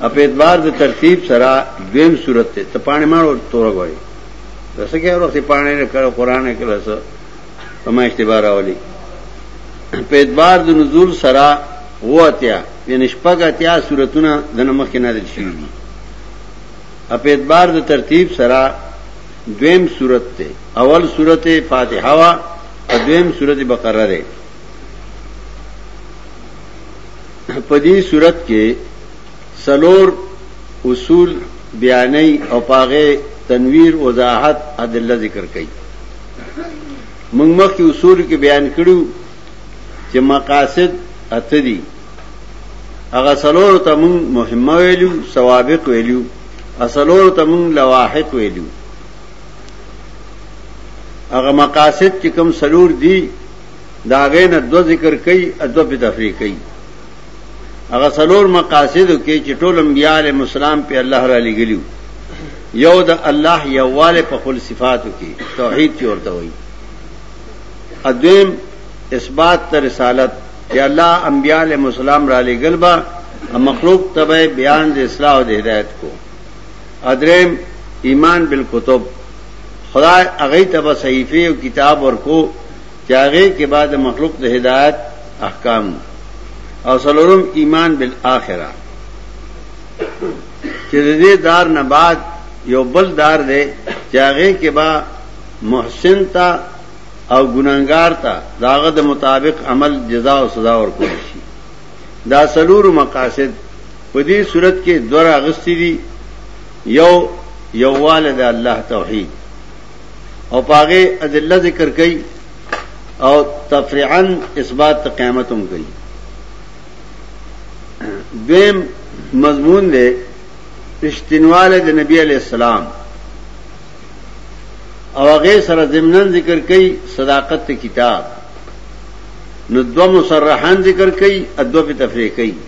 په اعتبار د ترتیب سره دویم صورت ته ته پانه ماړو تور غوړي رسه کې ورته پانه نه کړو قران کې رسه په ما اعتبار اولی په اعتبار د نزول سره واتیا یعنی شپږ اتیا صورتونه د نمخ کې نازل شوي دي په اعتبار د ترتیب سره دویم صورت ته اول صورت فاتحه وا دویم صورت بقره ده په دې صورت کې سلور اصول بیانې او پاغه تنویر وضاحت ادله ذکر کړي موږ مخکې اصول کې بیان کړو چې مقاصد اته دي هغه سلور ته موږ مهمه ویلو سوابق ویلو اصلور ته موږ لواحق ویلو هغه مقاصد چې کوم سلور دي د هغې نه دوه ذکر کوي او دوه په تفریح کوي هغه څلور مقاصدو کې چې ټول انبیاء علیهم السلام په الله را لګلیو یو د الله یواله په خپل صفاتو کې توحید چې ورته وایي ادم اثبات ته رسالت چې الله انبیاء علیهم السلام را لګل با مخلوق تبع بیان د اصلاح او د هدایت کو ادریم ایمان بالکتب خدای هغه ته به صحیفه او کتاب ورکو چې هغه کې بعد مخلوق د هدایت احکام او سلورم ایمان بالآخره چې دې دار نه بعد یو بل دار دی چې هغه کې با محسن تا او ګناګار تا داغه د مطابق عمل جزاء او سزا ورکول شي دا سلور مقاصد په دې صورت کې دوه راغستې دي یو یوواله د الله توحید او پاغه ادله ذکر کړي او تفریعا اثبات قیامت هم کوي دویم مضمون دی رشتینواله د نبی علی السلام او هغه سره ضمنن ذکر کوي صداقت کتاب نو دو مصرحان ذکر کوي ادو په تفریح کوي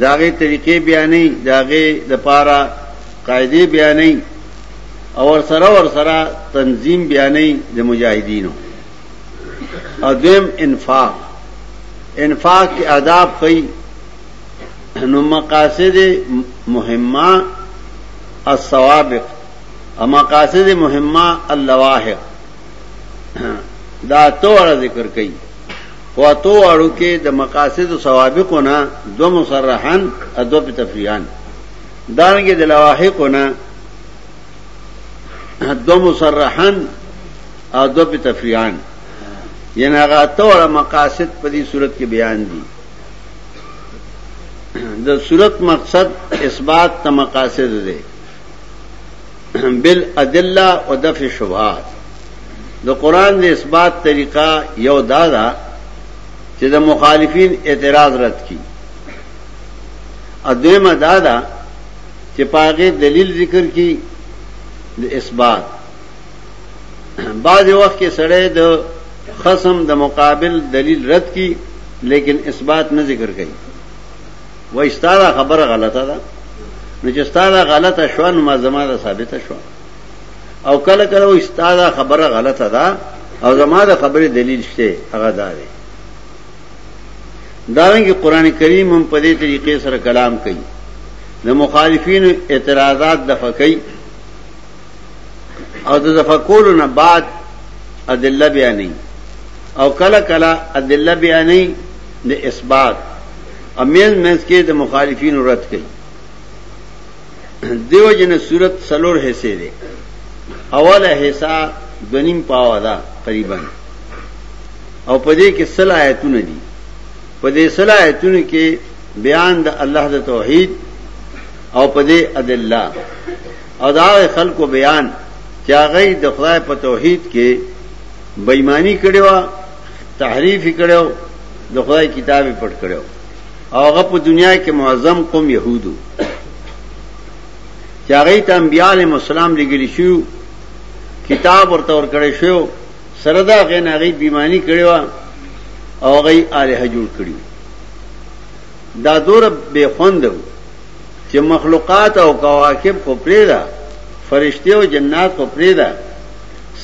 د هغې طریقې بیانوي، د هغې لپاره قاعدې بیانوي او ورسره ورسره تنظیم بیانوي د مجاهدینو. او دویم انفاق، انفاق کې آداب ښيي، نو مقاصد مهمه السوابق او مقاصد مهمه اللواحق دا اته واړه ذکر کوي. په اتو اړو کې د مقاصد او سوابقو نه دو مصرحان او دو په تفریحان دانګه د لواحقو نه دو مصرحان او دو په تفریحان یعنی هغه اتو اړه مقاصد په دې صورت کې بیان دي د صورت مقصد اثبات ته مقاصد دی بالادله و دفع شبهات د قران د اثبات طریقه یو دا ده چې د مخالفین اعتراض رد کی ادمه دا ده چې پاغه دلیل ذکر کی د اثبات بعض وخت کې سړی د خصم د مقابل دلیل رد کی لیکن اثبات نه ذکر کړي وای ستا دا خبره غلطه ده نو چې ستا دا غلطه شوه نو ما زما دا ثابته شوه او کله کله وای ستا دا خبره غلطه ده او زما دا خبره دلیل شته هغه دا دی دارنګه قران کریم هم په دې طریقې سره کلام کوي د مخالفین اعتراضات د فقې او د زفقول نه بعد ادله بیانې او کله کله ادله بیانې د اثبات او مینځ مینځ کې د مخالفینو رد کوي دیو جن صورت سلور حصے دے اول حصہ دنیم پاوا دا قریبا او پدې کې سل آیتونه دي پدې سل آیتونه کې بیان د الله د توحید او پدې ادله او دا خلکو بیان چې هغه د خدای په توحید کې بېمانی کړي تحریف کړو د خدای کتاب پټ کړو او هغه په دنیا کې معظم قوم يهودو چې هغه ته انبياله مسالم لګل شو کتاب ورته ور کړی شو سره دا غین هغه بیمانی کړو او هغه الہ جوړ کړی دا دور به خوند چې مخلوقات او کواکب کو پریدا فرشتي او جنات کو پریدا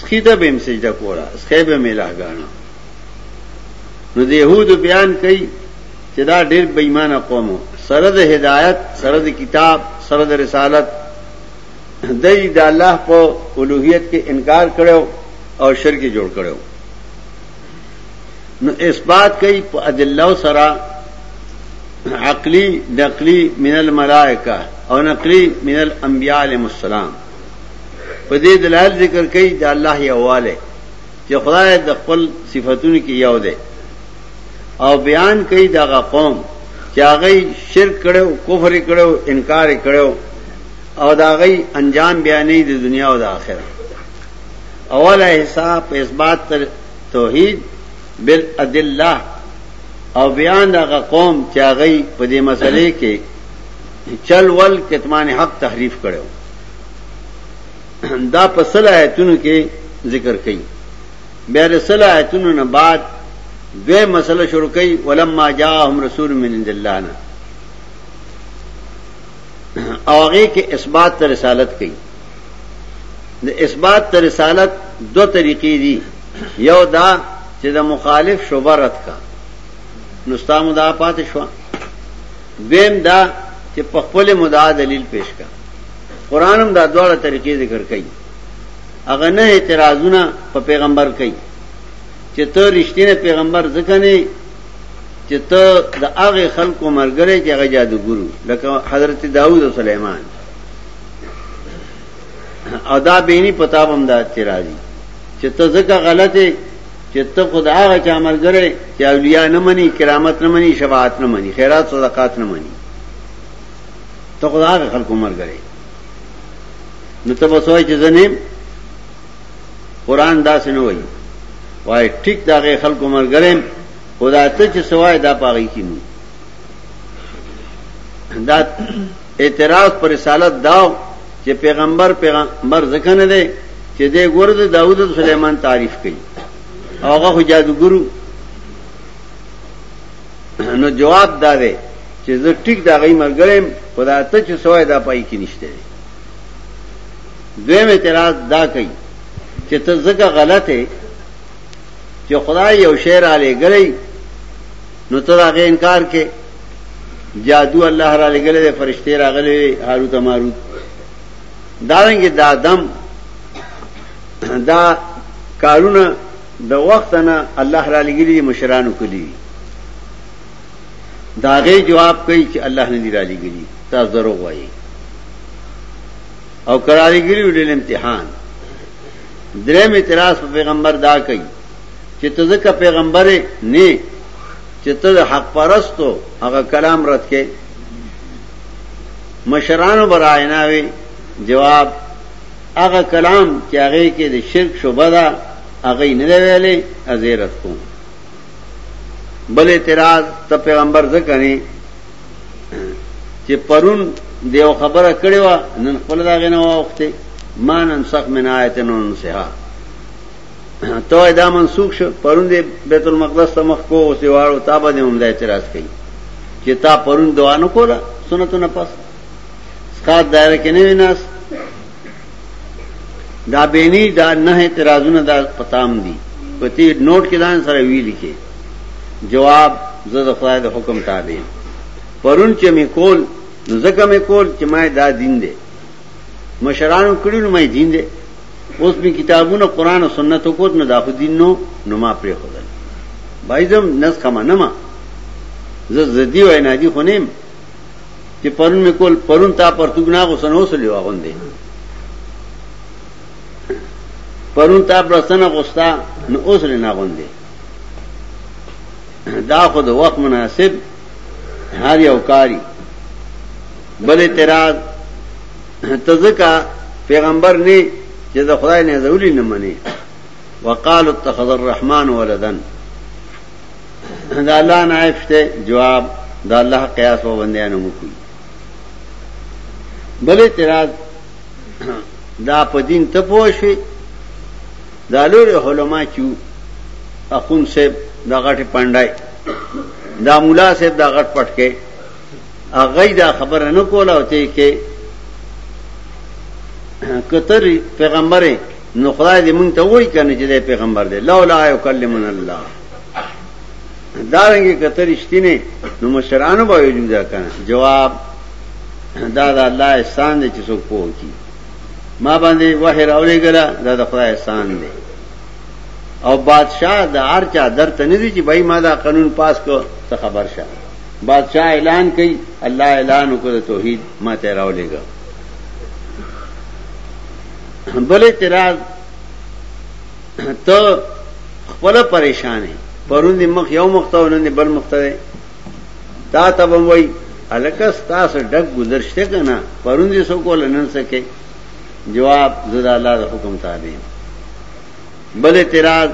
سخیده به سجده کولا سخی به میله غاڼه نو د يهودو بیان کوي چې دا ډېر بېمانه قوم سره د هدایت سره د کتاب سره د رسالت دای د الله په اولوہیت کې انکار کړو او شرک جوړ کړو نو اثبات کوي په ادله سره عقلی نقلی من الملائکه او نقلی من الانبیاء علیهم السلام په دې دلایل ذکر کوي د الله یواله چې خدای د خپل صفاتونو کې یو دی او بیان کوي دا قوم چې هغه شرک کړو کفر کړو انکار کړو او دا غي انجام بیانې د دنیا او د آخرت اوله حساب اثبات تر توحید بالادله او بیان دا قوم چې هغه په دې مسلې کې چل ول کتمان حق تحریف کړو دا پسل آیتونو کې ذکر کړي بیا رسل آیتونو نه بعد دوی مسله شروع کړي ولما جاءهم رسول من عند الله نه او هغه کې اثبات تر رسالت کړي د اثبات تر رسالت دو طریقې دي یو دا چې د مخالف شوبه رد کا نو ستامو دا پاتې شوه دویم دا چې په خپل مدعا دلیل پیش کا قران هم دا ډول طریقې ذکر کوي اغه نه اعتراضونه په پیغمبر کوي چې ته رښتینه پیغمبر ځکه نه چې ته د هغه خلکو مرګره چې هغه جادوګرو لکه حضرت داوود او سليمان ادا بینی پتاب هم دا اعتراضي چې ته ځکه غلطه چې ته خود هغه چا مرګره چې اولیاء نه مني کرامت نه مني شفاعت نه مني خیرات صدقات نه مني ته خود هغه خلکو مرګره نو ته بسوي چې زنه قران داسې نه وایي وای ټیک داغه خلکو مرګره خدا ته چې سوای دا پاږي کینو دا اعتراض پر رسالت داو چې پیغمبر پیغمبر ځکه نه دی چې دی ګوره د داوود او سليمان تعریف کوي هغه خو جادوګرو نو جواب دا دی چې زه ټیک دا غي مرګرم خدا ته چې سوای دا پای کې نشته دی دویم اعتراض دا کوي چې ته ځکه غلطه چې خدای یو شعر علی ګړی نو ته هغه انکار کې جادو الله را لګلې ده فرشته راغلې هاروت ماروت داونګ د آدم دا کارونه د وخت نه الله را لګلې مشرانو کړی داغه جواب کوي چې الله نه دی را لګلې تا زرو وایي او قراری ګری ولې امتحان درې می اعتراض په پیغمبر دا کوي چې ته ځکه پیغمبر نه چې ته د حق پرستو هغه کلام رد کې مشرانو برایناوي جواب هغه کلام چې هغه کې د شرک شوبه ده هغه نه دی ویلې ازیرت کوم بل اعتراض ته پیغمبر ځکه نه چې پرون دیو خبره کړې و نن خپل دا غنه وخت ما نن سخت من آیتن نن سها تو دا منسوخ شو پرون دې بیت المقدس ته مخ کو اوس دیواړو تا به هم دا اعتراض کوي چې تا پرون دعا نه کوله سنتو نه پس سقاط دایره کې نه ویناس دا بینی دا نه اعتراضونه دا پتام دي پتی نوٹ کې دان سره وی لیکي جواب زړه خدای د حکم تابع پرون چې می کول نو زکه می کول چې ما دا دین دی مشرانو کړي نو ما دین دی اوس می کتابونه قران او سنت کو نو دا خو دین نو نو ما پرې خو دل بایزم نس کما نه ما زه زدی وای نه دی خو نیم چې پرون می کول پرون تا پر تګنا کو سنو سلی واغوندې پرون تا پر سنه غوستا نو اوس لري نه غوندې دا خو د وخت مناسب هر یو کاری بل اعتراض ته ځکه پیغمبر نه چې د خدای نه زولي نه مني وقال اتخذ الرحمن ولدن دا الله نائب شته جواب دا الله قیاس و بندیانو مکو بل اعتراض دا په دین ته پوښي دا لور علماء چو اخون صاحب دا غټ پاندای دا مولا صاحب دا غټ پټکه هغه دا خبره نه کوله او ته کې کتر پیغمبره نو خدای دې مونږ ته وایي کنه چې دې پیغمبر دې لولا یکلمن الله دا رنګه کتر اشتینه نو مشرانو به وجودا کنه جواب دا دا الله احسان دې چې څوک پوه کی ما باندې وه راولې ګلا دا د خدای احسان دې او بادشاہ د هر چا درته نه دي چې بای ما دا قانون پاس کو ته خبر شه بادشاہ اعلان کئی اللہ اعلان وکړ د توحید ما ته راولېګا بل اعتراض ته خپل پریشانې پرون دې مخ یو مخته ونن دې بل مخته تا ته وای الکه تاسو ډک گزارشته کنا پرون دې سو کول نن سکے جواب زدا الله حکم تابع بل اعتراض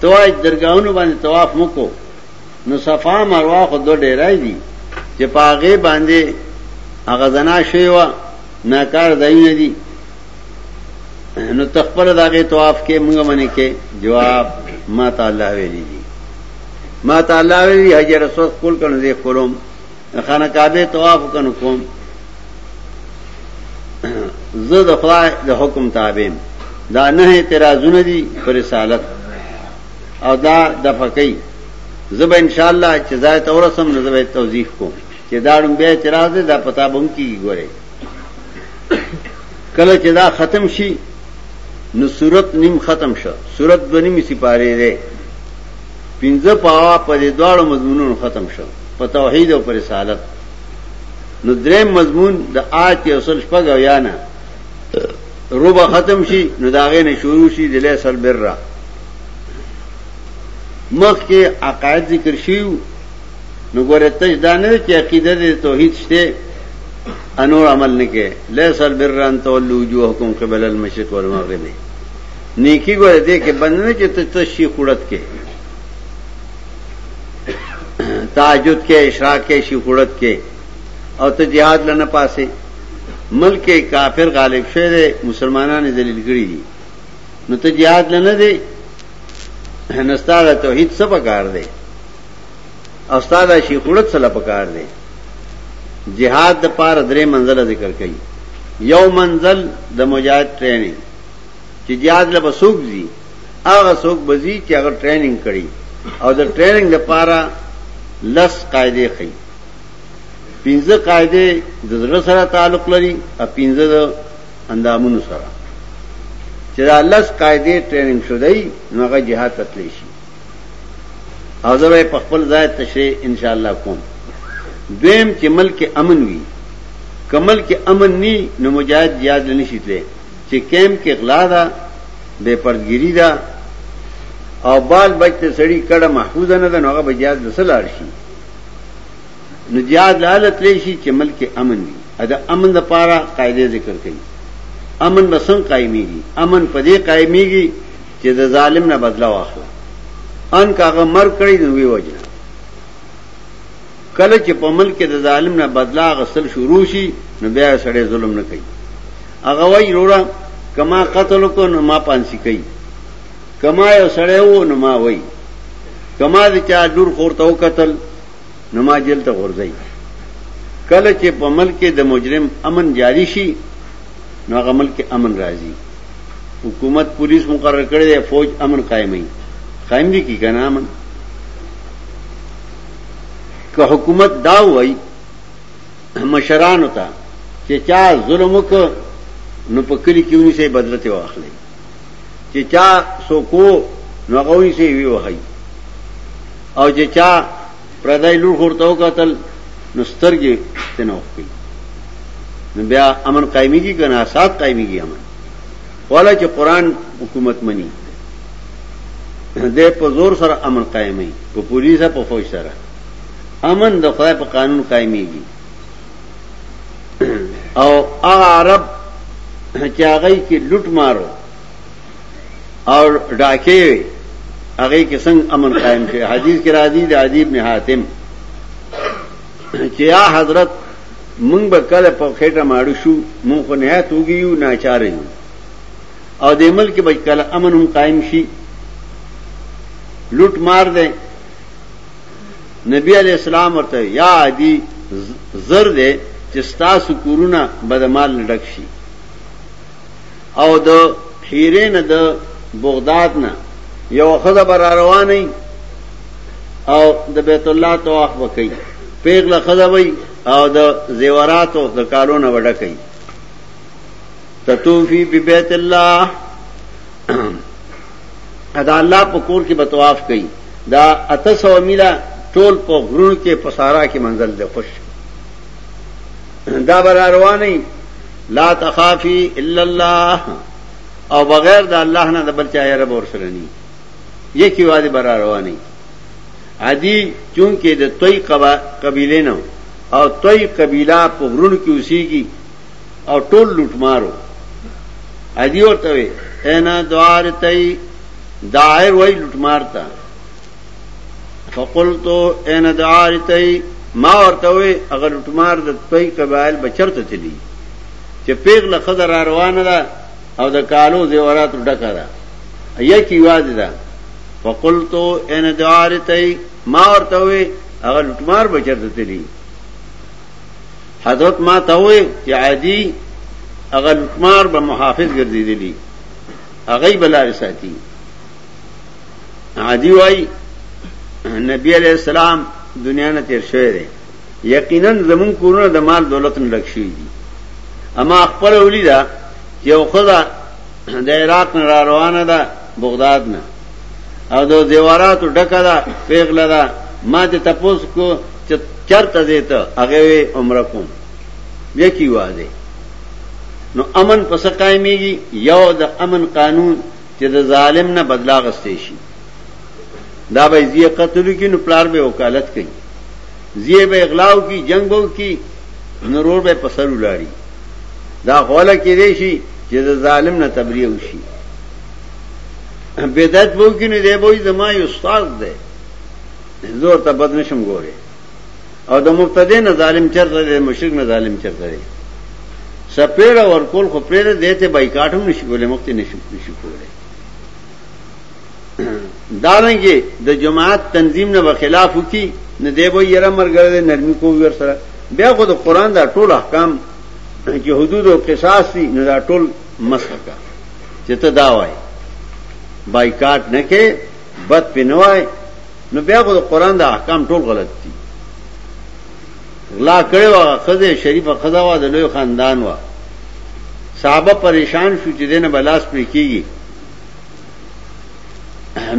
تواج درگاہونو باندې طواف مکو نو صفا مروه خو دو ډیرای دي چې په هغه باندې هغه زنا شوی و نه کار ځایونه دي نو تخپل داغه طواف کې موږ باندې کې جواب ما تعالی ویلي دي ما تعالی ویلي حج رسول خپل کړو دې خپلوم خانه کعبه طواف کنو کوم زه د خدای د حکم تابع دا نه اعتراضونه دي پر رسالت او دا دفع کوي زه به ان شاء الله چې ځای ته ورسم نو زه به توضیح کوم چې دا ډم بیا اعتراض دی دا پتا به هم کیږي ګوره کله چې دا ختم شي نو صورت نیم ختم شو صورت دو نیمه سپاره دی پنځه پاوا په دې دواړو مضمونونو ختم شو په توحید او پر رسالت نو درې مضمون د آیت او سل شپږ او یا نه روبا ختم شي نو داغه نه شروع شي د لیس البر را مخ کې عقاید ذکر شیو نو ګوره تج دانه چې عقیده د توحید شته انور عمل نه کې لیس البر ان تولوا وجوهکم قبل المشرق والمغرب نیکی ګوره دې کې بندنه چې ته تشی خړت کې تاجد کې اشراق کې شي خړت کې او ته جهاد لنه پاسې ملک کافر غالب شوی دی مسلمانانو ذلیل کړی دي نو ته jihad لنه دی نستاره توحید څه پکار دی او ستاره شي خړت څه پکار دی jihad د پار درې منزل ذکر کړي یو منزل د مجاهد ټریننګ چې jihad له بسوک دي هغه څوک بزی چې هغه ټریننګ کړي او د ټریننګ لپاره لس قاعده خي پنځه قاعده د زړه سره تعلق لري او پنځه د اندامونو سره چې دا لس قاعده ټریننګ شوی نو هغه جهاد تتلی شي او زه په خپل ځای تشریح ان شاء الله کوم دویم چې ملک امن وي کمل کې امن ني نو مجاهد یاد نه شیتله چې کیمپ کې غلا ده بے پردګيري ده او بال بچته سړی کړه محفوظ نه ده نو هغه بجاز د سلار شي نو جهاد لاله تللی شي چې ملک امن وي ادا امن د پاره قاعده ذکر کړي امن بسنګ قائميږي امن په دې قائميږي چې د ظالم نه بدلا واخله ان کاغه مر کړی نو وی وجنه کله چې په ملک د ظالم نه بدلا غسل شروع شي نو بیا سړی ظلم نه کوي هغه وای روړه کما قتل کو نو ما پانسی کوي که ما یو سړی وو نو ما وای که ما د چا لور خور ته وکتل نو ما جیل ته غورځي کله چې په ملک کې د مجرم امن جاری شي نو هغه ملک کې امن راځي حکومت پولیس مقرر کړی دی فوج امن قائمي قائم دي کی کنه امن که حکومت دا وای مشران ته چې چا ظلم وک نو په کلی کې ونی سي بدلته واخلي چې چا سوکو نغوي سي وی وهي او چې چا پردای لور خورته وکتل نو سترګې تنه وکړي نو بیا امن قائمي کی کنه سات قائمي کی امن ولا چې قران حکومت مني دې په زور سره امن قائمي په پولیسه په فوج سره امن د خدای په قانون قائميږي او هغه عرب چې هغه کې لوټ مارو او ډاکې وي هغه کې څنګه امن قائم شي حدیث کې راځي د ادیب نه حاتم چې یا حضرت مونږ به کله په خېټه ماړو شو مونږ خو نه توګیو ناچار یو او د ملک بچ کله امن هم قائم شي لوټ مار دی نبی علیہ السلام ورته یا عادی زر دی چې تاسو کورونه بدمال نه ډک شي او د حیره نه د بغداد نه یو خزه بر روانه او د بیت الله طواف وکي پیغله خزه وي او د زیوراتو د کالونه وډکې تطوفی ببیت الله دا الله په کور کې بتواف کوي دا اته سو میله ټول په غرونو کې په سارا کې منزل دی خوش دا بر رواني لا تخافي الا الله او بغیر د الله نه د بل چا یې رب ورسرني یکی وادي بر رواني عادي چونکه د توي قبيله نه او توي قبيله په غرونو کې اوسيږي او ټول لوټ مارو ادي ورته وي انا دوار تای دایر وای لوټ مارتا فقلت انا دوار تای ما ورته وي اگر لوټ مار د پي قبایل بچرته تلی چې پیغله خضر روانه ده او د کالو زیورات ډکه ده یکی واځي ده فقلت انا دوار تای ما ورته وي اگر لوټ مار بچرته تلی حضرت ما ته وې چې عادي هغه لټمار به محافظ ګرځیدلی هغه بلار ساتي عادي وای نبی علیہ السلام دنیا نه تیر شوی دی یقینا زمون کورونه د مال دولت نه لکشي دي اما خپل ولیدا یو خدا د عراق نه روانه ده بغداد نه او د زیوراتو ډکه ده پیغله ده ما ته تپوس کو چې چرته دې ته هغه وی عمره کوم یکی واده نو امن پس قائمېږي یو د امن قانون چې د ظالم نه بدلا غستې شي دا به زی قتل کی نو پلار به وکالت کوي زی به اغلاو کی جنگ بو کی نورور به پسر ولاړي دا غوله کې دی شي چې د ظالم نه تبرئه وشي بدعت بو کې نه دی بو زما یو استاد دی زور ته بد نشم ګوره او د مبتدی نه ظالم چرته دی مشرک نه ظالم چرته دی سپېړه ورکول خو پرې دته بایکاټ هم نشي کولای مخته نشي نشي کولای دارنګي د جماعت تنظیم نه خلاف وکي نه دی به یره مرګره نرمي کو ور سره بیا خو د قران دا ټول احکام چې حدود او قصاص دي نه دا ټول مسخ کا چې ته دا وای بایکاټ نه کې بد پینوای نو بیا خو قرآن د احکام ټول غلط دي غلا کړي وا خزه شریفه خزا وا د لوی خاندان وا صحابه پریشان شو چې دینه بلاس پرې کیږي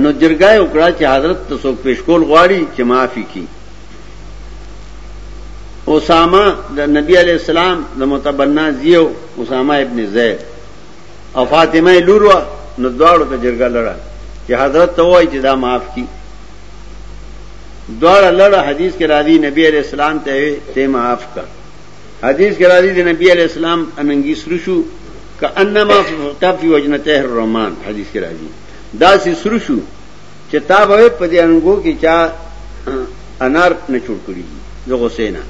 نو جرګای وکړه چې حضرت ته څوک پیش کول غواړي چې معافي کړي اسامه د نبی علی السلام د متبنا زیو اسامه ابن زید او فاطمه لوروا نو دواړو ته جرګه لړه چې حضرت ته وایي چې دا معاف کی دواړه لړه حدیث کې راځي نبی علی السلام ته ته معاف کا حدیث کې راځي د نبی علی السلام اننګي سرشو کانما فقط فی وجنته الرحمن حدیث کې راځي دا سې سرشو چې تا به په دې انګو کې چا انار نه چور کړی دي د غسینا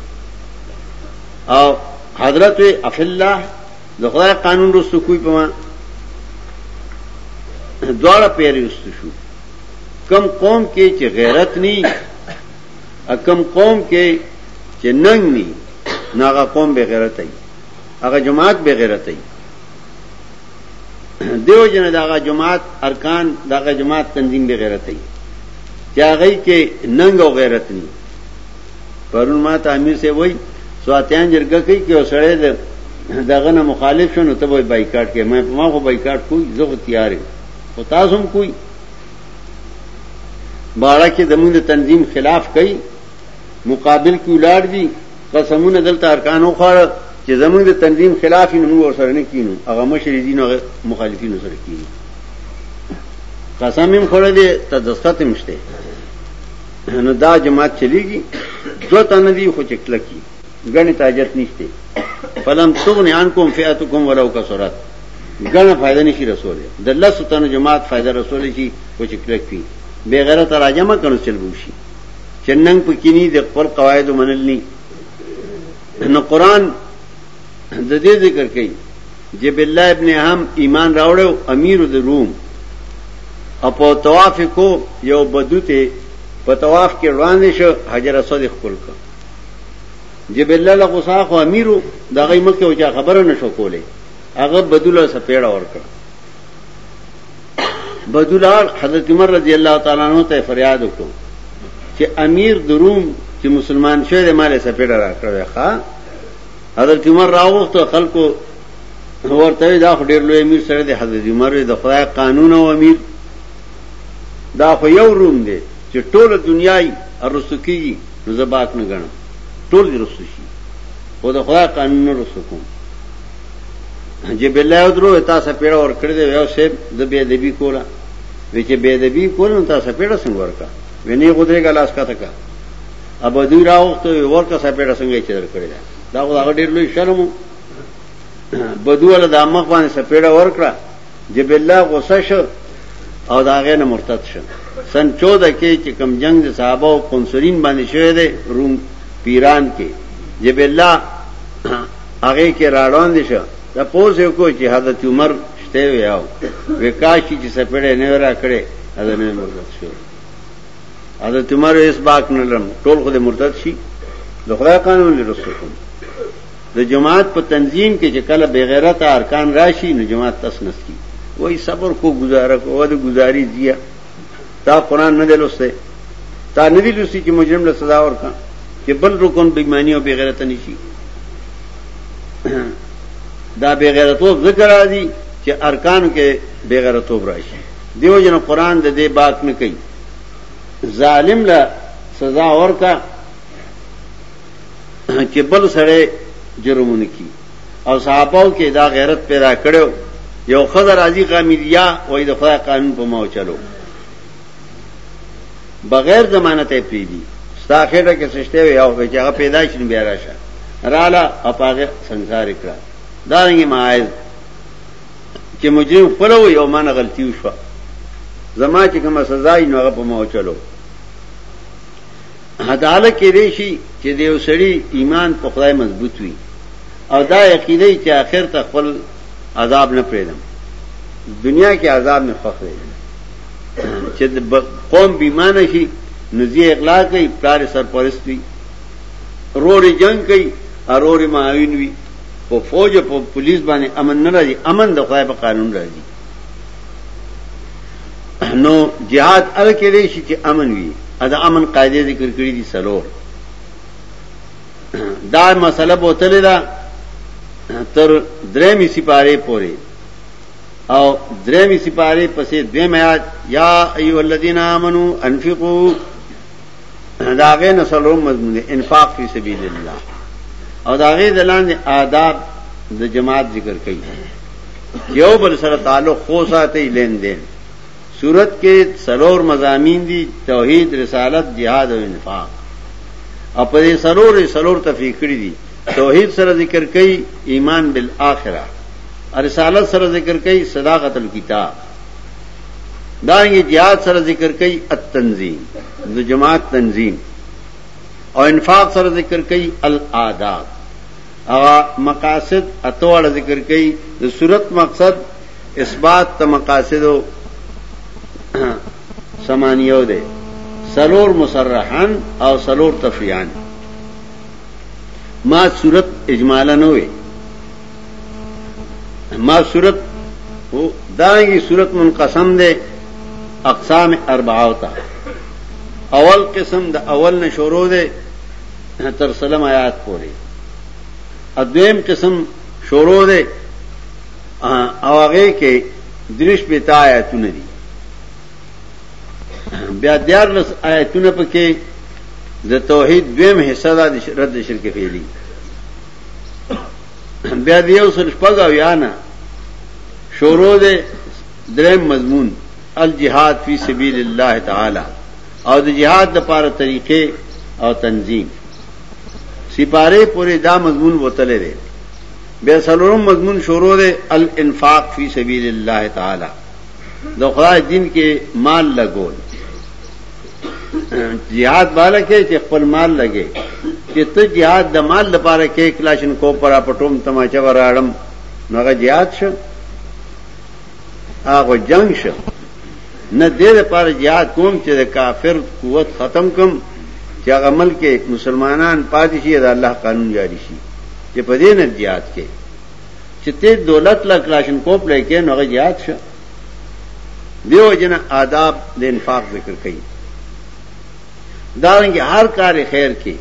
او حضرت اف الله د خدای قانون رسو کوی په ما دواړه پیری رسو شو کم قوم کې چې غیرت ني کم قوم کې چې ننګ ني ناغه قوم به غیرت وي هغه جماعت به غیرت وي دیو جن داغا جماعت ارکان داغا جماعت تنظیم بے غیرت ہے کیا گئی کہ ننگ اور غیرت نہیں پرون ما تعمیر سے وہی سواتیان جرگا کی کہ وہ سڑے دغن مخالف شن تو وہ بائی کاٹ کے میں پما کو بائی کاٹ کوئی زخ تیار ہے وہ تازم کوئی باڑہ کے دمون تنظیم خلاف کئی مقابل کی الاٹ دی قسمونه دلته ارکان وخوړل چې زمونږ د تنظیم خلاف نه موږ سره نه کینو هغه مشر دي نو مخالفینو سره کینو قسم هم خوړل دي ته دستخط هم شته نو دا جماعت چلیږي دو تن دي خو چکلکی غنی تاجت نشته فلم تغن عنکم فئتکم ولو کثرت غنه فائدہ نشي رسوله د لس تن جماعت فائدہ رسول شي خو چکلکی بے غیرت راجمه کنه چلبوشي چې ننګ پکې نه د خپل قواعد منل نه نو قران د دې ذکر کوي چې بالله ابن هم ایمان راوړو امیر د روم اپو طواف کو یو بدوته په طواف کې وړاندې شو حجر اسود خپل کو جب الله له غصا خو امیرو دغه مکه او چا خبره نشو کوله هغه بدوله سپېړه ورکړه بدولار حضرت عمر رضی الله تعالی عنہ ته فریاد وکړو چې امیر دروم چې مسلمان شوی دی مال سپیډه راکړی ښا حضرت عمر راوغته خلکو ورته دا ډیر لوی امیر سره دی حضرت عمر د خدای قانون او امیر دا خو یو روم دی چې ټول دنیاي ارسو کیږي نو زباک نه غنم ټول رسو شي خو د خدای قانون نه رسو کوم جی بالله درو تا سپیړه ور کړی دی یو سیب د بی ادبی کولا وی چې بی ادبی کول نو تا سپیړه څنګه ورکا ویني غدرې ګلاس کته کا ابا دوی راوخته ورکا سپیړه څنګه چې در کړی دا دا خو هغه ډیر لوی شرم بدوله د مخ باندې سپیړه ور کړه جی بالله غوسه شو او دا غینه مرتد شو سن 14 کې چې کم جنگ د صحابه او قنصرین باندې شوه دی روم پیران کې جی بالله هغه کې راړوند شو د پوز یو کو چې حضرت عمر شته ویاو وکاش چې سپړې نه ورا کړې اذن مرتد شو حضرت عمر اس باک نه لرم ټول خو دې مرتد شي د خدای قانون لري رسول کوم د جماعت په تنظیم کې چې کله بغیرت ارکان راشي نو جماعت تسنس کی وای صبر کو گزاره کو ود گزاری زیه تا قران نه دلوسته تا نه دی لوسی چې مجرم له سزا ورکا چې بل رکن بېمانی او بغیرت نشي دا بغیرتو ذکر راځي چې ارکان کې بغیرتو راشي دیو جن قران د دې باک نه کوي ظالم له سزا ورکا چې بل سره جرمونه کوي او صحابو کې دا غیرت پیدا کړو یو خضر ازي غامیدیا وای د خدای قانون په مو چلو بغیر ضمانت یې پیدي ستا خېټه کې سشته وي او چې هغه پیدا شي بیا راشه رااله اپاغه سنگار کړه دا رنګي معاذ چې مجرم خپل وي او مان غلطي وشو زما چې کومه سزا یې نو هغه په مو چلو هداله کېدای شي چې د یو سړي ایمان په خدای مضبوط وي او دا عقیده چې آخر ته خپل عذاب نه پرېږدم دنیا کې عذاب مې خوښ دی چې قوم بیمانه شي نزی اغلا کوي پلار سرپرست وي رورې جنگ کوي ارورې معاون وي په فوج او په پولیس باندې امن نه راځي امن د خدای په قانون راځي نو جهاد ال کې دی چې امن وي ادا امن قاعده ذکر کړی دي سلور دا مسله بوتلې ده تر درېمې سپاره پورې او درېمې سپاره پسې دویم آیات یا ایو الذین آمنو انفقوا دا غې نه سلوم مضمون دی انفاق فی سبیل الله او دا غې د لاندې آداب د جماعت ذکر کړي یو بل سره تعلق خو ساتي لین دین صورت کې سلور مزامین دي توحید رسالت جهاد او انفاق او په دې سلور سلور تفریق کړی دي توحید سره ذکر کړي ایمان بالآخرہ رسالت سره ذکر کړي صداقت الکتاب دارنګه جهاد سره ذکر کوي التنظیم د جماعت تنظیم او انفاق سره ذکر کوي الاداب هغه مقاصد اتوړه ذکر کوي د صورت مقصد اثبات ته مقاصد او سمانیو ده سلور مسرحان او سلور تفریحان ما صورت اجمالا نه وي ما صورت دانگی صورت منقسم دے اقسام اربعاو تا اول قسم دا اول نے شروع دے تر سلم آیات پوری ادویم قسم شروع دے اواغے کے درش پیتا آیاتون دی بیا دیار لس آیاتون پکے دا توحید دویم حصہ دا رد شرک فیلی بیا د یو سل شپږ او یا نه شورو دی دریم مضمون الجهاد فی سبیل الله تعالی او د جهاد د پاره طریقې او تنظیم سپاره پورې دا مضمون وتلې دی بیا سلورم مضمون شورو دی الانفاق فی سبیل الله تعالی د خدای دین کې مال لګول جهاد بالا کې چې خپل مال لګي چې ته جهاد د مال لپاره کې کلاشن کو پر پټوم تماچا وراړم نوغه جهاد شو هغه جنگ شو نه دې لپاره جهاد کوم چې د کافر قوت ختم کم چې هغه عمل کې مسلمانان پاتې شي دا الله قانون جاری شي چې په دې نه جهاد کې چې ته دولت لا کلاشن کوپ لکه نوغه جهاد شو دیو جن آداب د انفاق ذکر کړي دارنګ هر کار خیر کې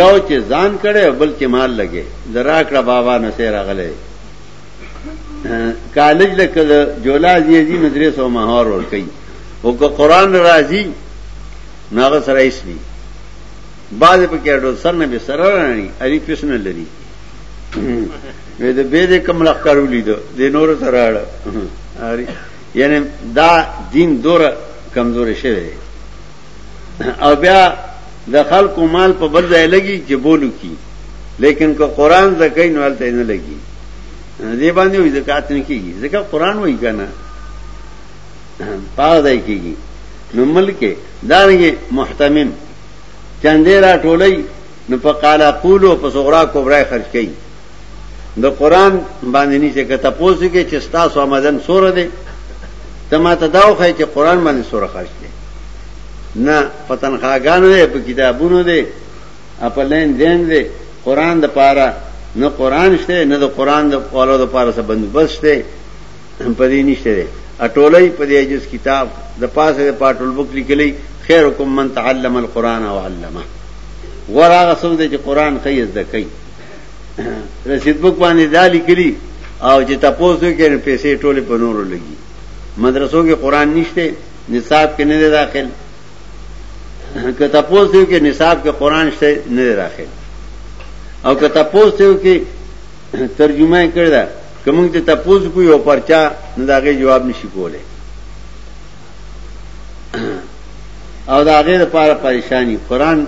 یو چې ځان کړي او بل چې مال لګي دراکړه بابا نه سیر غلې کالج لکه جولا زیزی مدرسه او ماهور ور کوي او که قران راځي ناغه سره ایس دي بعض په کې ډول سر نه به سره رانی اړي پښنه لري وې د به دې کوم لخر ولید د نور سره اړ یعنی دا دین دور کمزورې شوی دی او بیا د خلکو مال په بل ځای لګي چې بولو کی لیکن که قران زکای نو هلته نه لګي دې باندې وې زکات نه کیږي ځکه قران وایي کنه پاو ځای کیږي نو ملک دارنګ محتمم چاندې را ټولې نو په قال اقول او په صغرا کبرا خرج کړي د قران باندې نه چې کته پوسګي چې تاسو آمدن سوره دي ته ما ته دا وخی چې قران باندې سوره خرج کړي نه پتن خاګانو دي په کتابونو دي په لین دین دي قران د پاره نه قران شته نه د قران د قولو د پاره څه بندوبست شته په دې نشته دی اټولای په دې جز کتاب د پاسه د پاټول بوک لیکلی خیرکم من تعلم القرآن او علمه غور هغه څوک دی چې قرآن کوي زده کوي رسید بوک باندې دا لیکلی او چې تاسو یې کړئ پیسې ټوله په نورو لګي مدرسو کې قرآن نشته نصاب کې نه داخل که تاسو یې کې نصاب کې قرآن شته نه داخل او که تاسو یې کې ترجمه کړی دا که موږ ته تپوس کو یو پرچا نو داغه جواب نشي کوله او داغه لپاره پریشانی قران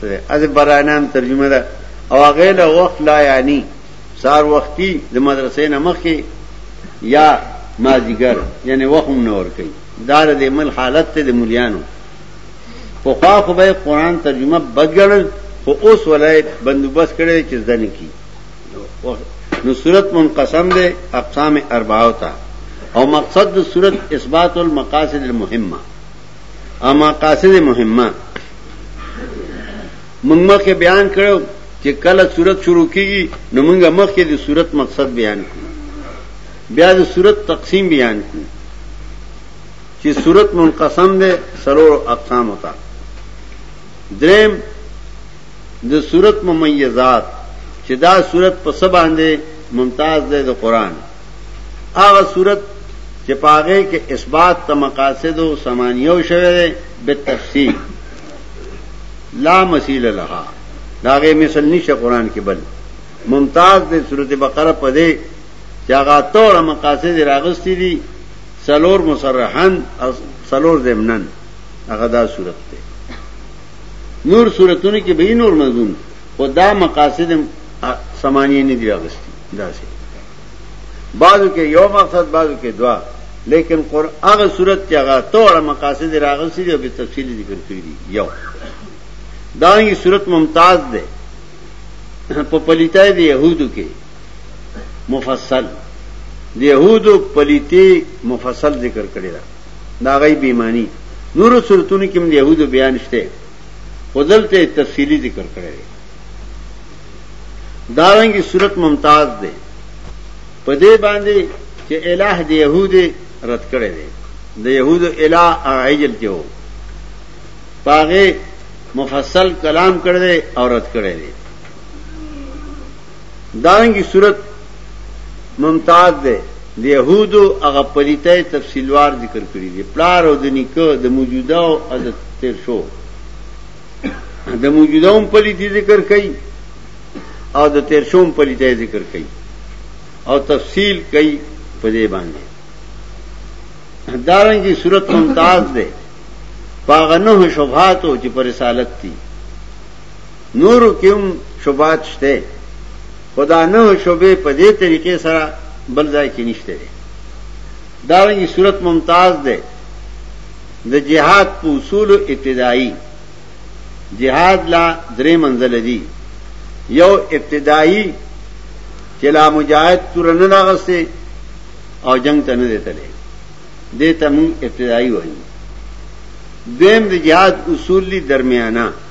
سره از برانام ترجمه ده او هغه له وخت لا یعنی سار وختي د مدرسې نه مخکې یا مازیګر یعنی وخم نور کوي دار د عمل حالت ته د مليانو په خوا خو به قران ترجمه بدګړل خو اوس ولای بندوبست کړي چې ځنه کی نو صورت منقسم دے اقسام ارباؤ تا او مقصد دو صورت اثبات المقاصد المحمہ او مقاصد محمہ منگمہ کے بیان کرو کہ کل صورت شروع کی گی نو منگا مخ کے دی صورت مقصد بیان کی بیا دی صورت تقسیم بیان کی چی صورت منقسم دے سرور اقسام ہوتا درم د صورت ممیزات چې دا صورت په څه باندې ممتاز دی د قران هغه صورت چې پاغه کې اثبات ته مقاصد او سمانیو شوه دی به تفصیل لا مثیل لها داغه مثال نشه قران کې بل ممتاز دی سورته بقره په دې چې هغه تور مقاصد راغستې دي سلور مصرحن او سلور ضمنن هغه دا صورت نور صورتونو کې به نور مضمون خو دا مقاصد سمانیه نه دی راغستی داسې بعضو کې یو مقصد بعضو کې دوا لیکن قرآن هغه صورت کې هغه توړه مقاصد راغستی دی او به تفصیل ذکر کړی دی یو دا یي صورت ممتاز ده په پلیتای دی يهودو کې مفصل دی يهودو پلیتی مفصل ذکر کړی دی دا غي بیمانی نورو صورتونو کې د يهودو بیان شته خودلته تفصیلی ذکر کړی دی دا رنګي صورت ممتاز دی په دې باندې چې الہ د يهودي رد کړی دی د يهودو الہ عجل کې وو پاغه مفصل کلام کړی او رد کړی دی دارنګي صورت ممتاز دی د يهودو هغه پلیته تفصیلوار ذکر کړی دی پلار او د نیکه د موجوده او د تیر شو د موجوده هم پلیتی ذکر کړي او د تیر شو هم پلیته ذکر کړي او تفصیل کړي په دې باندې دارنګي صورت ممتاز دی پاغه نه شوبات او چې پر رسالت دي نورو کې هم شبهات شته خو دا نهه شبهې په دې طریقې سره بل ځای کې نشته دی دارنګه صورت ممتاز ده د جهاد په اصول ابتدایي جهاد لا درې منزل دي یو ابتدایي چې لا مجاهد تور نه لاغسته او جنگ ته نه دیتلې دې ته موږ ابتدایي وایو دیم د جهاد اصول دي درمیانه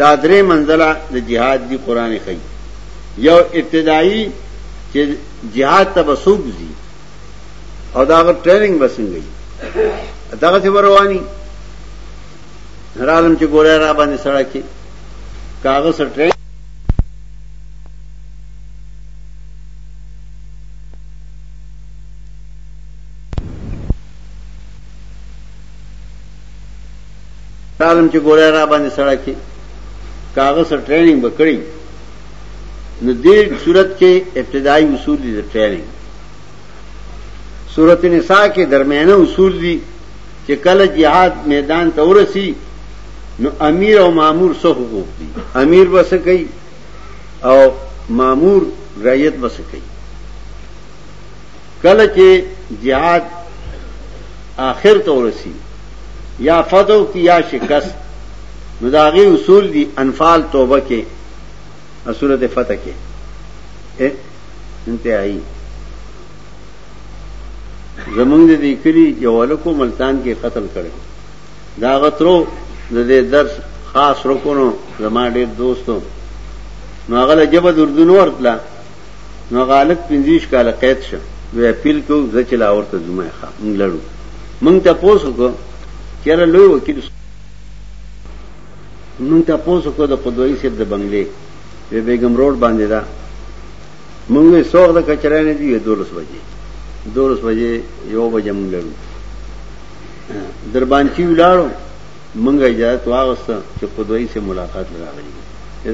دا درې منزله د جهاد دی قران خي یو ابتدایي چې جهاد ته بسوب زی او دا غو ټریننګ بسنګي داغه څه رواني هرالم چې ګوره را باندې سره کې کاغذ سره ټرین عالم چې ګوره را باندې سړک کې کاغه سره ټریننګ وکړي نو دې صورت کې ابتدایي اصول دي ټریننګ صورت نساء کې درمیانه اصول دي چې کله jihad میدان ته ورسی نو امیر او مامور څه حقوق دي امیر بس کوي او مامور رعیت بس کوي کله چې جهاد آخر ته ورسی یا فتح کی یا شکست نو داغي اصول دي انفال توبه کې صورت فتح کې انتهایی زمونږ د دې کلی یو لکو ملتان کې قتل کړي دا غترو د دې درس خاص رکونو زما ډېر دوستو نو هغه له جبد اردن ورتله نو هغه هلک پنځه ویشت کاله قید شه نو اپیل کو زه چې لاهور ته ځم یې ښه موږ لړو موږ ته پوس وکړو چېره لوی وکیل موږ ته پوس وکړو د قدوي صاحب د بنگلې وی بیګم روډ باندې دا موږ یې سوغ د کچرای نه دی دولس بجې دولس بجې یو بجې موږ لړو دربانچی ولاړو موږ اجازه واغسته چې قدوي سره ملاقات راغلی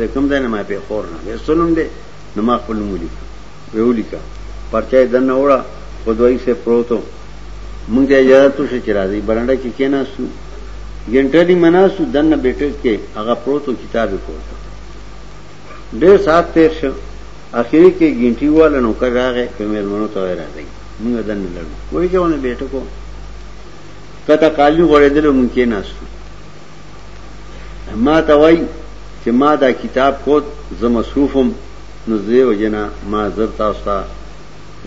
دا کوم ځای نه ما په خور نه سنوم دې نو ما خپل نوم ولیکه وې ولیکه پرچه یې دننه وړه خو دوایي صاحب پروت و موږ ته اجازه توشه چې راځي برنډه کې کېناستو ګنټه دي مناسو دننه بیټک کې هغه پروت و کتاب یې پورته ډېر ساعت تیر شو اخیری کې ګنټي واله نوکر راغی په مېلمنو ته وای راځي موږ دننه لړو وایي چې ونه بیټکو کته کالی غوړېدل مونږ کې ناستو ما ته وای چې ما دا کتاب کوت زه مصروفم نو زه وجنا ما زر تاسو ته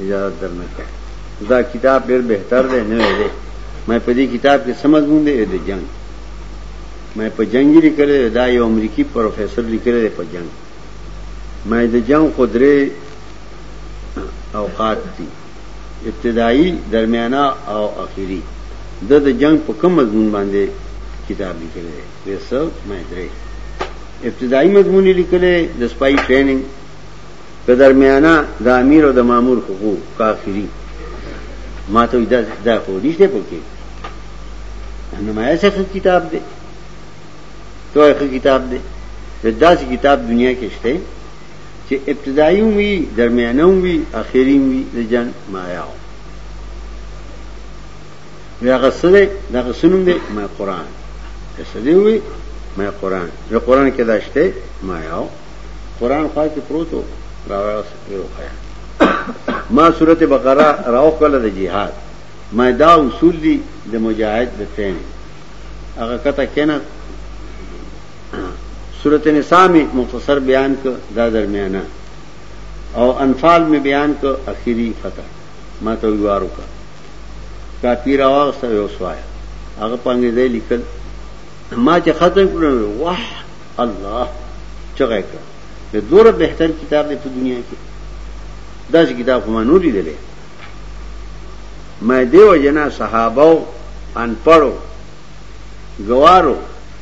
اجازه درنه کړ دا کتاب ډېر بهتر دی نه دی مې په دې کتاب کې سمز مونږ دی د جنگ مې په جنگي لیکل دا یو امریکي پروفیسور لیکل دی په جنگ مې د جنگ خدري اوقات دي ابتدائی، درمیانه او اخیری ده د جنګ په کم مضمون باندې کتاب لیکلی دی، ویسل مه درې ابتدائی مضمون یې لیکلی د سپائی ټریننګ، که درمیانه د امیر او د مامور حقوق، که اخیری ما ته دا دا خو نشته پکې نو ما یې څه کتاب دی تو یې کتاب دی داسې کتاب دنیا کې شته چې ابتدایي هم وي درمیانه هم وي اخري هم وي د جنګ مایاو وی هغه څه دی دغه څه نوم دی ما قرآن که څه دی وي ما قرآن وی قرآن کې دا شته مایاو قرآن خوا کې پروت و راوړاس یې وخایا ما سورت بقره راو کړل د جهاد ما دا اصول دي د مجاهد د ټریننګ هغه کته کینه سورت نساء میں مختصر بیان کو دا درمیانہ او انفال میں بیان کو اخیری فتح ما تو ویوارو کا کا پیر آواغ سا یو سوایا هغه پانګې ځای لیکل ما چې ختم کړو واه الله چغه کړ د دوره بهتر کتاب دی په دنیا کې دا چې کتاب کومه نور لیدلې مې دیو جنا صحابه ان پړو ګوارو،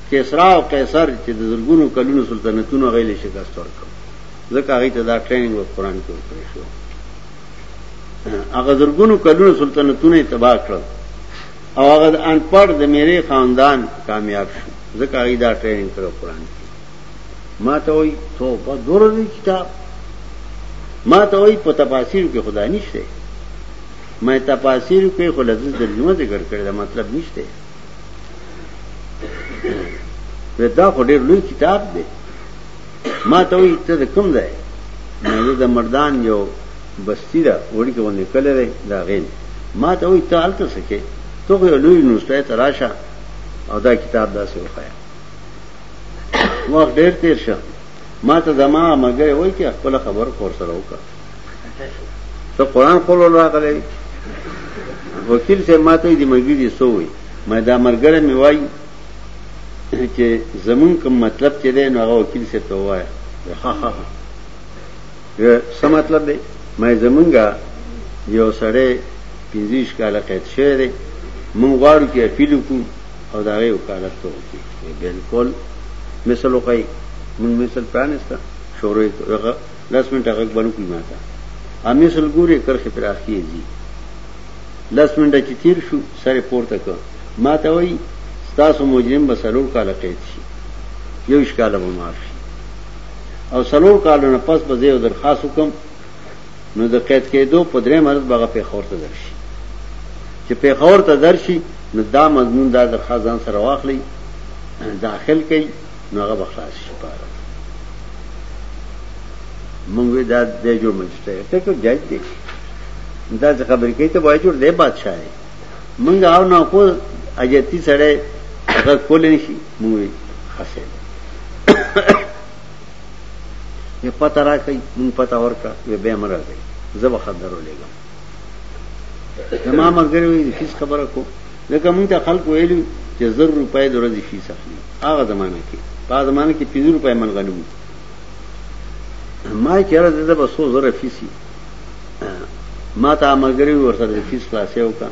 کسرا او قیصر چې د زرګونو کلونو سلطنتونو هغه له شکست ورکړ ځکه هغه ته دا ټریننګ په قران کې ورکړی شو هغه زرګونو کلونو سلطنتونه تباہ کړل او هغه ان پړ د میرې خاندان کامیاب شو ځکه هغه دا ټریننګ کړو قران کې ما ته وای ته په دورو کتاب ما ته وای په تفاسیر کې خدای نشته مې تفاسیر کې خو لفظ ترجمه ذکر کړی دا مطلب نشته دا خو ډېر لوی کتاب دی ما ته وی ته کوم دی نو د مردان یو بستی دا وړي کې ونه کله دی دا غین ما ته وی ته الته سکے ته یو لوی نوسته تراشه او دا کتاب داسې وخایا وخت ډېر تیر شه ما ته زما مګر وای چې خپل خبر خور سره وکړه ته قران خپل راغلی وکیل سے ماته دی مګری سو وي مې دا مرګره می وای چې زمون کوم مطلب چې دی نو هغه وکیل سے ته وای ها ها څه مطلب دی مې زمونږه یو سړی پنځیش کاله قید شوی دی مونږ غواړو چې اپیل وکړو او دا غي وکالت ته وکړي بالکل مثال وکړي مونږ مثال پرانسته شروع لس منټه غږ بنو کوي ماته امي سل ګوري کرخه پراخي زی لس منټه چې تیر شو سر پورته کړ ماته وای ستاسو مجرم به سلور کال قید شي یو ښکاله به معاف شي او سلور کالو نه پس به زه درخواست وکم نو د قید کېدو په درې مرز بغه په خور ته درشي چې په خور ته درشي نو دا مضمون دا درخواست ځان سره واخلي داخل کړي نو هغه به خلاص شي په عرب مونږ وی دا د جوړ مجسټر ته کو جج دی دا څه خبرې کوي ته وای جوړ دی بادشاہ دی مونږ او نه کو اجتی سره هغه کول نه شي مونږ خاصه یې پته راکړي مونږ پته ورکړه وی به امر راځي زه به خبر ولېږم زما مرګري وی فیس خبره کو لکه مونږ ته خلک ویلو چې زر روپۍ د ورځې فیس اخلي هغه زمانه کې په هغه زمانه کې پنځه روپۍ من غنم وو. ما یې چېره دلته به څو زره فیس وي ما ته ملګري وي ورسره د فیس خلاصې وکړه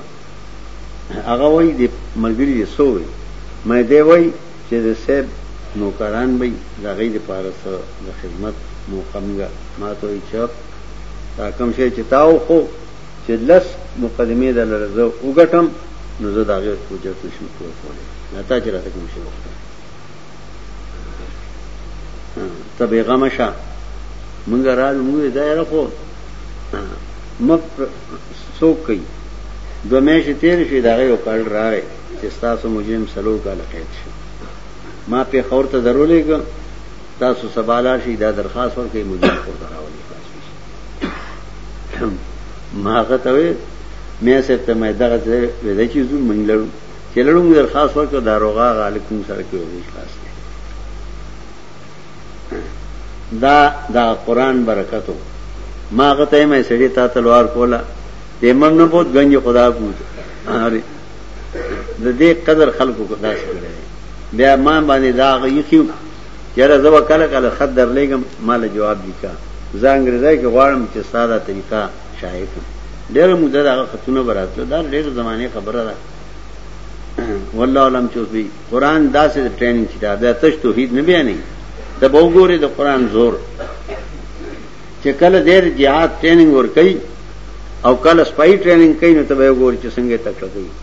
هغه وایي د ملګري دې څو وي مې دی وایي چې د صاحب نوکران به د هغې دپاره څه د خدمت موقع موږ ما ته وایي چې دا کوم شی چې تا وښو چی لس مقدمې درلره زه وګټم نو زه د هغې حجت نشم پوره کولی دا تا چې راته کوم شی وکړه ته بېغمه شه مونږ رالو مونږ دا یاره خو مک څوک کوي دوه میاشتې تېرې شوې د هغې یو کال راغی چې ستاسو مجرم څلور کاله قید شو ما پېښور ته درولېږه تاسو سبا لاړ شئ دا درخواست ورکړئ مجرم کور ته راولي ما هغه ته وې مې صاحب ته مې دغه ځای ودا چې زو مونږ لړو چې لړو مونږ درخواست ورکړ دا روغا غالکوم سره کې وې خلاص دی دا دا قران برکتو ما هغه ته مې سړی تا تلوار کولا دې مم نه بہت غنج خدا بوت اره د دې قدر خلکو کو داس کړی بیا ما باندې دا غي کیو یاره زه به کله کله خط درلیږم ماله جواب لیکه زه انګریزی کی غواړم چی ستا دا طریقه شایع کړم ډیره موده ده هغه خطونه به راتله دا ډیره زمانه خبره ده والله علم چې اوس به قران داسې د ټریننګ کتاب دی تش توحید نه بیانې ته به وګورې د قران زور چې کله دې جهاد ټریننګ ور کوي او کله سپای ټریننګ کوي نو ته به وګورې چې څنګه تکړه کوي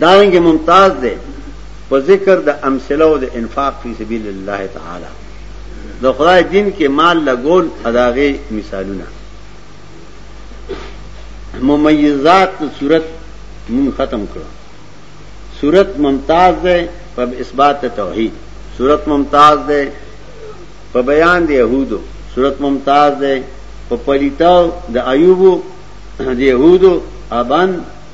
دارنګه ممتاز دی په ذکر د امثله او د انفاق فی سبیل الله تعالی د خدای دین کې مال لګول اداغه مثالونه ممیزات صورت مون ختم کړو صورت ممتاز ده په اثبات توحید صورت ممتاز ده په بیان د يهودو صورت ممتاز ده په پلیتاو د ایوبو د يهودو ابان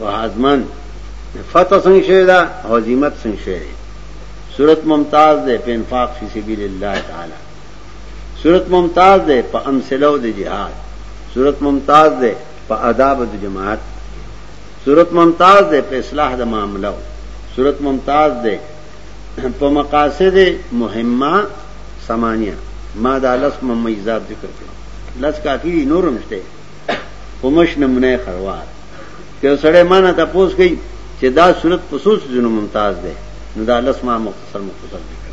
وهزمن فتح څنګه شوی دا هزیمت څنګه شوی دی صورت ممتاز ده په انفاق فی سبیل الله تعالی صورت ممتاز ده په امثله د جهاد صورت ممتاز ده په آداب د جماعت صورت ممتاز ده په اصلاح د معاملو صورت ممتاز ده په مقاصد مهمه سمانیه ما دا لس ممیزات ذکر کړو لس کافی نورم شته قمش نمونه خروار که یو سړی ما نه تاسو کوي چې دا صورت په سوچ جنو ممتاز ده نو دا لس ما مختصر مختصر ذکر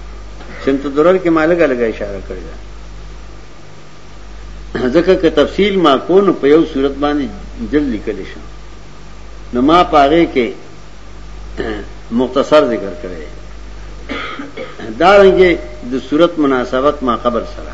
سمت درر کې مالګه لګه اشاره کړی ده ځکه که تفصیل ما کو نو په یو صورت باندې جل لیکل شي نو ما پاره کې مختصر ذکر کړی دا رنګه د صورت مناسبت ما قبر سره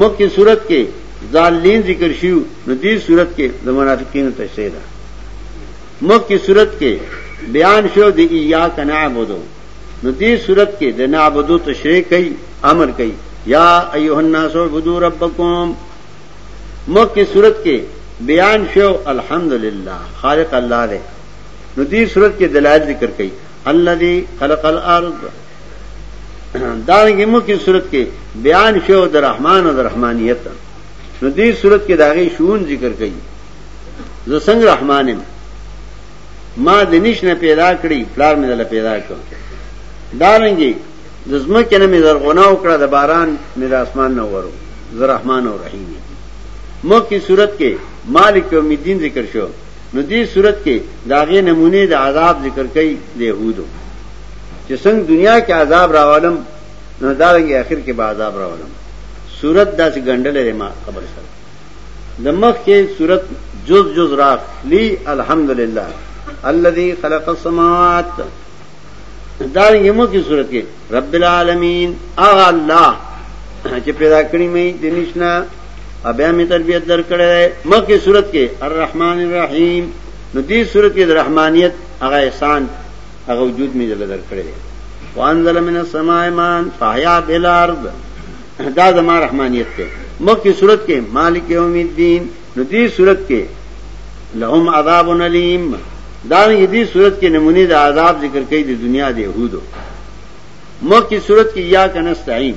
مخ کی صورت کې ظالین ذکر شیو نو دې صورت کې د منافقینو تشریح ده مخ کی صورت کې بیان شو د ایا کنعبدو نو دې صورت کې د نعبدو تشریح کوي امر کوي یا ایه الناس عبدو ربکم مخ کی صورت کې بیان شو الحمدلله خالق الله دې نو دې صورت کې دلایل ذکر کوي الذي خلق الارض دارنګه مخکې صورت کې بیان شو د رحمان او د رحمانیت نو دې صورت کې داغه شون ذکر کړي زه څنګه رحمانم ما د نش نه پیدا کړی پلار مې دل پیدا کړ دارنګي د زمکه نه مې زرغونه وکړه د باران مې د اسمان نه ورو زه رحمان او رحیم مکه صورت کې مالک یوم الدین ذکر شو نو دې صورت کې داغه نمونه د عذاب ذکر کړي د يهودو چې څنګه دنیا کې عذاب راولم نو دا رنګ اخر کې به عذاب راولم صورت داسې ګنډلې ما قبر سره د مخ کې صورت جز جز راخ لی الحمدلله الذي خلق السماوات دا یمو کی صورت کې رب العالمین اغه الله چې پیدا کړی مې د نشنا ابیا می تربیت درکړې مخ کی صورت کې الرحمن الرحیم نو دې صورت کې د رحمانیت هغه احسان هغه وجود می دل درکړی دی وانزل من السماء ماء فاحيا بالارض دا زما رحمانیت ته مکه صورت کې مالک یوم الدین نو دې صورت کې لهم عذاب الیم دا دې صورت کې نمونه د عذاب ذکر کوي د دنیا د يهودو مکه صورت کې یا کنستعين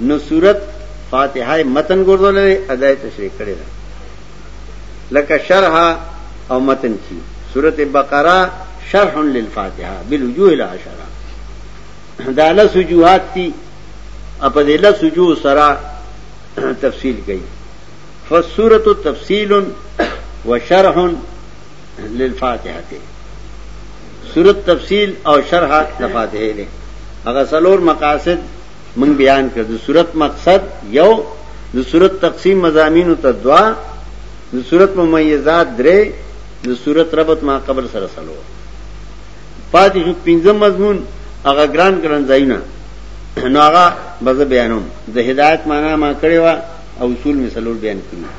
نو صورت فاتحه متن ګرځولې ادا تشریح کړی ده لکه شرح او متن کی سورت بقره شرح للفاتحه بالوجوه العشره دا له سجوحات دي په دې له سجو سره تفصیل کړي فسورۃ تفصیل وشرح للفاتحه سورت تفصیل او شرح لفاتحه ده هغه څلور مقاصد من بیان کړ د صورت مقصد یو د صورت تقسیم مزامینو ته دوا د صورت ممیزات درې د صورت ربط ما قبل سره سلو پاتې شو پنځم مضمون هغه ګران ګران ځایونه نو هغه بز بیانوم د هدایت معنا ما کړی و او اصول مثالور بیان کړی